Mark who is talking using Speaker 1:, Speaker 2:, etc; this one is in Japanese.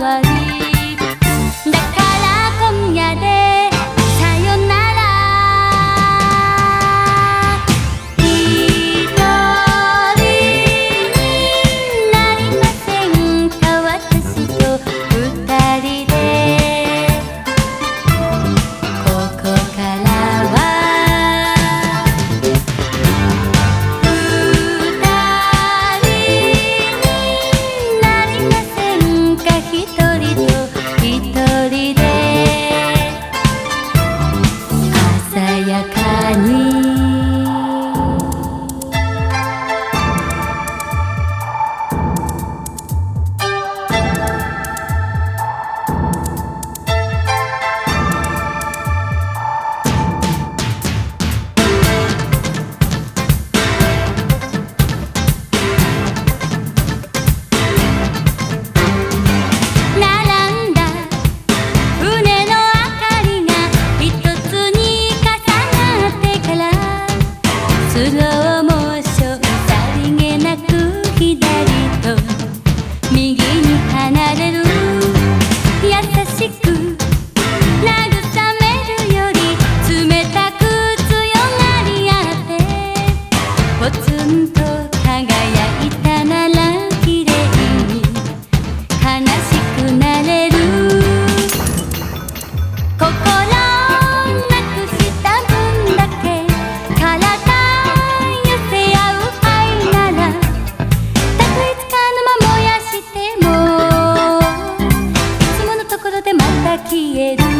Speaker 1: わりローモーションさりげなく左と。右に離れる。優しく慰めるより冷たく強がり合って。ポツンと消える